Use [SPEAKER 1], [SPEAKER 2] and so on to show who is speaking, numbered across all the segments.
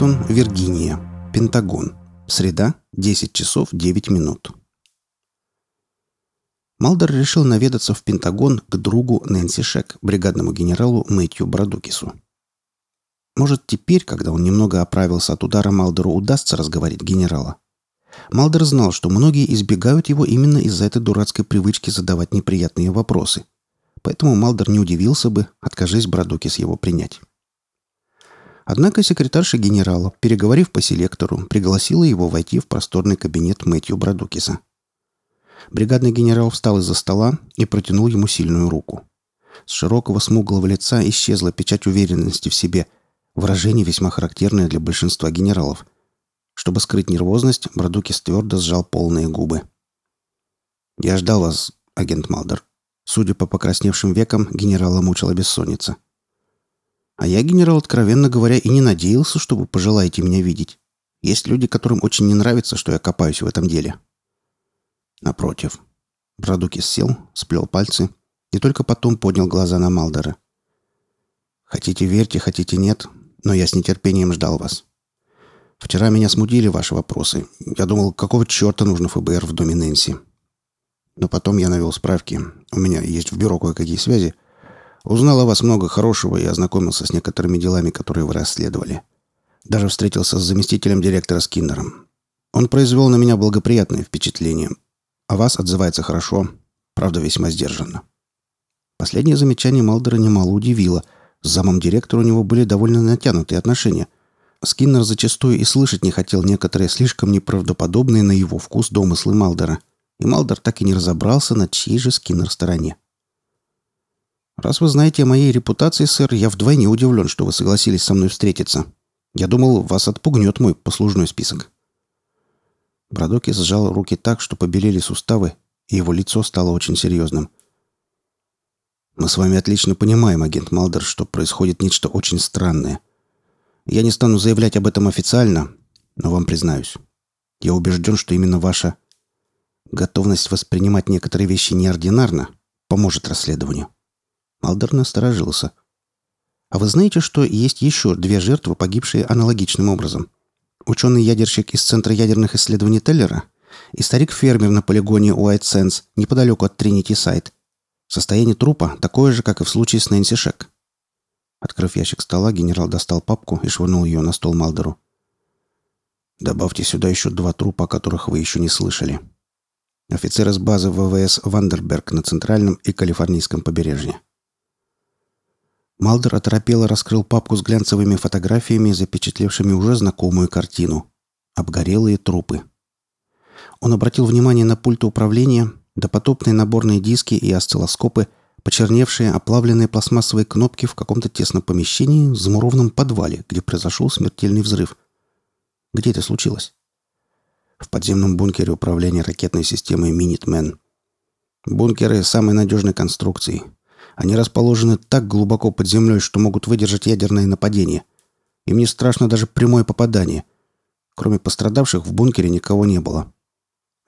[SPEAKER 1] Арлингтон, Виргиния. Пентагон. Среда, 10 часов 9 минут. Малдер решил наведаться в Пентагон к другу Нэнси Шек, бригадному генералу Мэтью Брадукису. Может, теперь, когда он немного оправился от удара, Малдеру удастся разговорить генерала. Малдер знал, что многие избегают его именно из-за этой дурацкой привычки задавать неприятные вопросы. Поэтому Малдер не удивился бы, откажись Брадукис его принять. Однако секретарша генерала, переговорив по селектору, пригласила его войти в просторный кабинет Мэтью Брадукиса. Бригадный генерал встал из-за стола и протянул ему сильную руку. С широкого смуглого лица исчезла печать уверенности в себе, выражение весьма характерное для большинства генералов. Чтобы скрыть нервозность, Брадукис твердо сжал полные губы. «Я ждал вас, агент Малдер». Судя по покрасневшим векам, генерала мучила бессонница. «А я, генерал, откровенно говоря, и не надеялся, что вы пожелаете меня видеть. Есть люди, которым очень не нравится, что я копаюсь в этом деле. Напротив. Брадукис сел, сплел пальцы и только потом поднял глаза на Малдера. «Хотите верьте, хотите нет, но я с нетерпением ждал вас. Вчера меня смутили ваши вопросы. Я думал, какого черта нужно ФБР в доме Нэнси. Но потом я навел справки. У меня есть в бюро кое-какие связи. Узнал о вас много хорошего и ознакомился с некоторыми делами, которые вы расследовали. Даже встретился с заместителем директора Скиннером. Он произвел на меня благоприятное впечатление, о вас отзывается хорошо, правда, весьма сдержанно. Последнее замечание Малдера немало удивило. С замом директора у него были довольно натянутые отношения. Скиннер зачастую и слышать не хотел некоторые слишком неправдоподобные на его вкус домыслы Малдера. И Малдер так и не разобрался, на чьей же Скиннер стороне. «Раз вы знаете о моей репутации, сэр, я вдвойне удивлен, что вы согласились со мной встретиться. Я думал, вас отпугнет мой послужной список». Брадоки сжал руки так, что побелели суставы, и его лицо стало очень серьезным. «Мы с вами отлично понимаем, агент Малдер, что происходит нечто очень странное. Я не стану заявлять об этом официально, но вам признаюсь. Я убежден, что именно ваша готовность воспринимать некоторые вещи неординарно поможет расследованию». Малдер насторожился. «А вы знаете, что есть еще две жертвы, погибшие аналогичным образом?» Ученый-ядерщик из Центра ядерных исследований Теллера и старик-фермер на полигоне Уайт Сенс неподалеку от Тринити Сайт. Состояние трупа такое же, как и в случае с Нэнси Шек. Открыв ящик стола, генерал достал папку и швырнул ее на стол Малдеру. «Добавьте сюда еще два трупа, о которых вы еще не слышали. Офицер из базы ВВС Вандерберг на Центральном и Калифорнийском побережье. Малдер оторопело раскрыл папку с глянцевыми фотографиями, запечатлевшими уже знакомую картину. Обгорелые трупы. Он обратил внимание на пульты управления, допотопные наборные диски и осциллоскопы, почерневшие, оплавленные пластмассовые кнопки в каком-то тесном помещении, замурованном подвале, где произошел смертельный взрыв. Где это случилось? В подземном бункере управления ракетной системой «Минитмен». Бункеры самой надежной конструкции – они расположены так глубоко под землей, что могут выдержать ядерное нападение. Им не страшно даже прямое попадание. Кроме пострадавших, в бункере никого не было.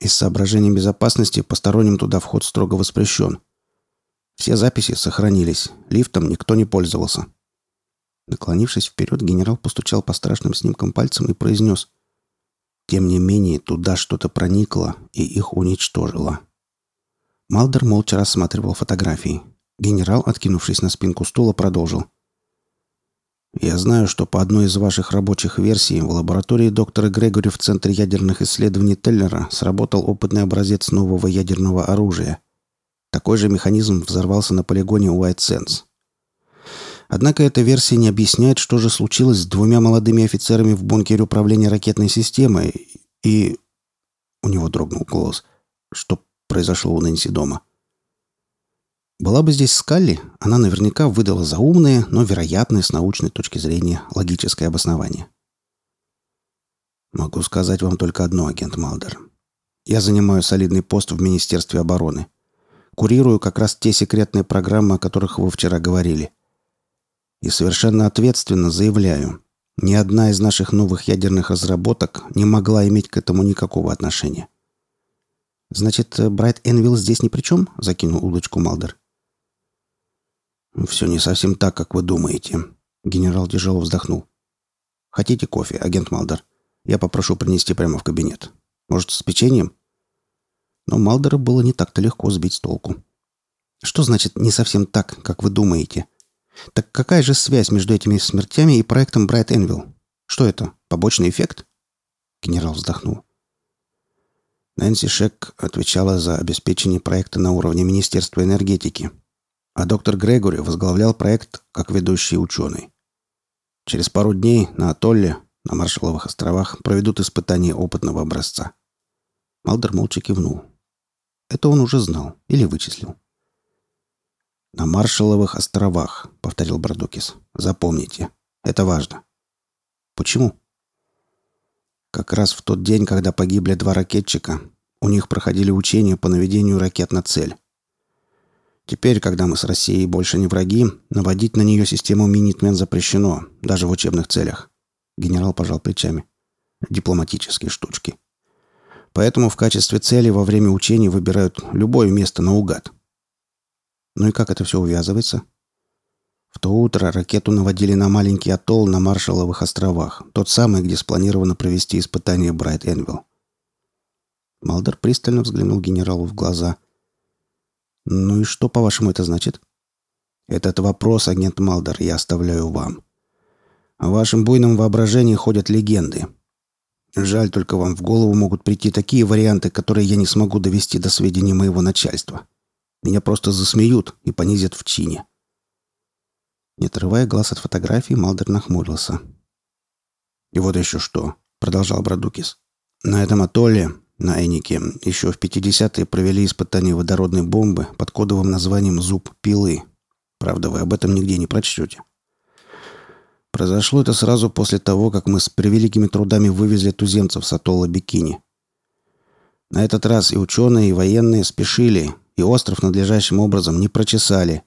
[SPEAKER 1] Из соображений безопасности посторонним туда вход строго воспрещен. Все записи сохранились. Лифтом никто не пользовался. Наклонившись вперед, генерал постучал по страшным снимкам пальцем и произнес. Тем не менее, туда что-то проникло и их уничтожило. Малдер молча рассматривал фотографии. Генерал, откинувшись на спинку стула, продолжил. «Я знаю, что по одной из ваших рабочих версий в лаборатории доктора Грегори в Центре ядерных исследований Теллера сработал опытный образец нового ядерного оружия. Такой же механизм взорвался на полигоне White Sands. Однако эта версия не объясняет, что же случилось с двумя молодыми офицерами в бункере управления ракетной системой и... У него дрогнул голос. Что произошло у Нэнси дома?» Была бы здесь Скалли, она наверняка выдала заумное, но вероятное с научной точки зрения логическое обоснование. Могу сказать вам только одно, агент Малдер. Я занимаю солидный пост в Министерстве обороны. Курирую как раз те секретные программы, о которых вы вчера говорили. И совершенно ответственно заявляю, ни одна из наших новых ядерных разработок не могла иметь к этому никакого отношения. «Значит, Брайт Энвилл здесь ни при чем?» — закинул удочку Малдер. «Все не совсем так, как вы думаете», — генерал тяжело вздохнул. Хотите кофе, агент Малдер? Я попрошу принести прямо в кабинет. Может, с печеньем?» Но Малдера было не так-то легко сбить с толку. «Что значит «не совсем так, как вы думаете»?» Так какая же связь между этими смертями и проектом Брайт Энвилл? Что это? Побочный эффект? Генерал вздохнул. Нэнси Шек отвечала за обеспечение проекта на уровне Министерства энергетики, а доктор Грегори возглавлял проект как ведущий ученый. Через пару дней на атолле, на Маршалловых островах, проведут испытания опытного образца. Малдер молча кивнул. Это он уже знал или вычислил. «На Маршалловых островах», — повторил Бардукис. «Запомните. Это важно». «Почему?» «Как раз в тот день, когда погибли два ракетчика, у них проходили учения по наведению ракет на цель. Теперь, когда мы с Россией больше не враги, наводить на нее систему Минитмен запрещено, даже в учебных целях». Генерал пожал плечами. «Дипломатические штучки. Поэтому в качестве цели во время учений выбирают любое место наугад. Ну и как это все увязывается? В то утро ракету наводили на маленький атолл на Маршалловых островах, тот самый, где спланировано провести испытание Брайт Энвилл. Малдер пристально взглянул генералу в глаза. «Ну и что, по-вашему, это значит?» «Этот вопрос, агент Малдер, я оставляю вам. О вашем буйном воображении ходят легенды. Жаль, только вам в голову могут прийти такие варианты, которые я не смогу довести до сведения моего начальства. Меня просто засмеют и понизят в чине. Не отрывая глаз от фотографии, Малдер нахмурился. «И вот еще что», — продолжал Брадукис. «На этом атолле, на Энике, еще в 50-е провели испытание водородной бомбы под кодовым названием «Зуб пилы». Правда, вы об этом нигде не прочтете. Произошло это сразу после того, как мы с превеликими трудами вывезли туземцев с атолла Бикини. На этот раз и ученые, и военные спешили, и остров надлежащим образом не прочесали.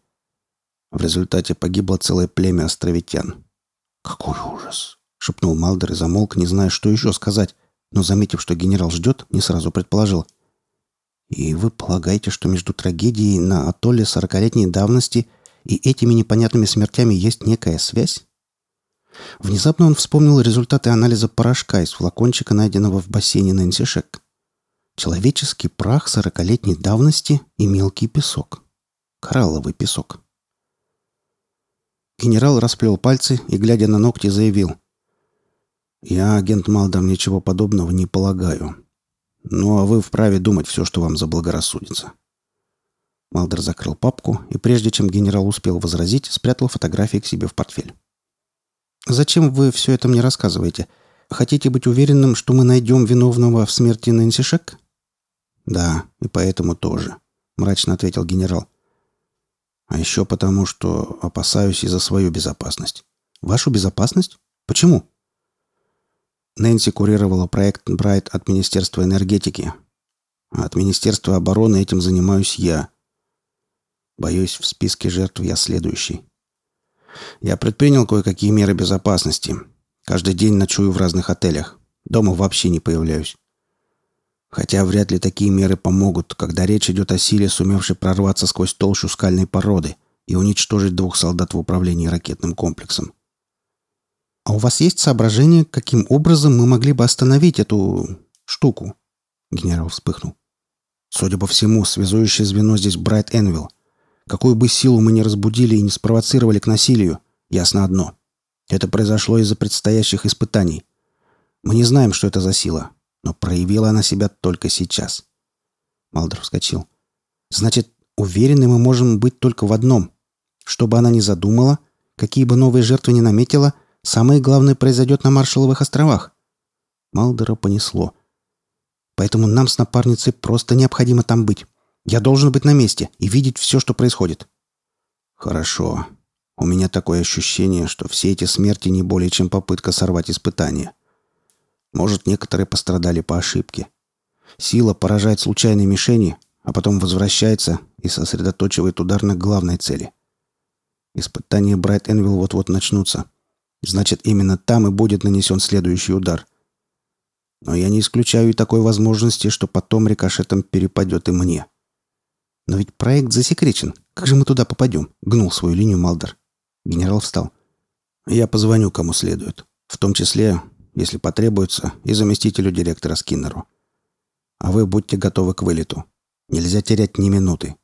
[SPEAKER 1] В результате погибло целое племя островитян. «Какой ужас!» — шепнул Малдер и замолк, не зная, что еще сказать, но, заметив, что генерал ждет, не сразу предположил. «И вы полагаете, что между трагедией на атолле сорокалетней давности и этими непонятными смертями есть некая связь?» Внезапно он вспомнил результаты анализа порошка из флакончика, найденного в бассейне Нэнси Шек. Человеческий прах сорокалетней давности и мелкий песок. Коралловый песок. Генерал расплел пальцы и, глядя на ногти, заявил. «Я, агент Малдер, ничего подобного не полагаю. Ну, а вы вправе думать все, что вам заблагорассудится». Малдер закрыл папку и, прежде чем генерал успел возразить, спрятал фотографии к себе в портфель. «Зачем вы все это мне рассказываете? Хотите быть уверенным, что мы найдем виновного в смерти Нэнси Шек?» «Да, и поэтому тоже», — мрачно ответил генерал. «А еще потому, что опасаюсь и за свою безопасность». «Вашу безопасность? Почему?» Нэнси курировала проект «Брайт» от Министерства энергетики. А от Министерства обороны этим занимаюсь я. Боюсь, в списке жертв я следующий. Я предпринял кое-какие меры безопасности. Каждый день ночую в разных отелях. Дома вообще не появляюсь. Хотя вряд ли такие меры помогут, когда речь идет о силе, сумевшей прорваться сквозь толщу скальной породы и уничтожить двух солдат в управлении ракетным комплексом. «А у вас есть соображение, каким образом мы могли бы остановить эту... штуку?» Генерал вспыхнул. «Судя по всему, связующее звено здесь Брайт Энвилл. Какую бы силу мы ни разбудили и не спровоцировали к насилию, ясно одно. Это произошло из-за предстоящих испытаний. Мы не знаем, что это за сила, но проявила она себя только сейчас. Малдер вскочил. «Значит, уверены мы можем быть только в одном. Что бы она ни задумала, какие бы новые жертвы ни наметила, самое главное произойдет на Маршалловых островах». Малдера понесло. «Поэтому нам с напарницей просто необходимо там быть. Я должен быть на месте и видеть все, что происходит». «Хорошо. У меня такое ощущение, что все эти смерти не более чем попытка сорвать испытание. Может, некоторые пострадали по ошибке. Сила поражает случайные мишени, а потом возвращается и сосредоточивает удар на главной цели. Испытания Брайт Энвилл вот-вот начнутся. Значит, именно там и будет нанесен следующий удар. Но я не исключаю и такой возможности, что потом рикошетом перепадет и мне. Но ведь проект засекречен. Как же мы туда попадем? Гнул свою линию Малдер. Генерал встал. Я позвоню кому следует. В том числе, если потребуется, и заместителю директора Скиннеру. А вы будьте готовы к вылету. Нельзя терять ни минуты.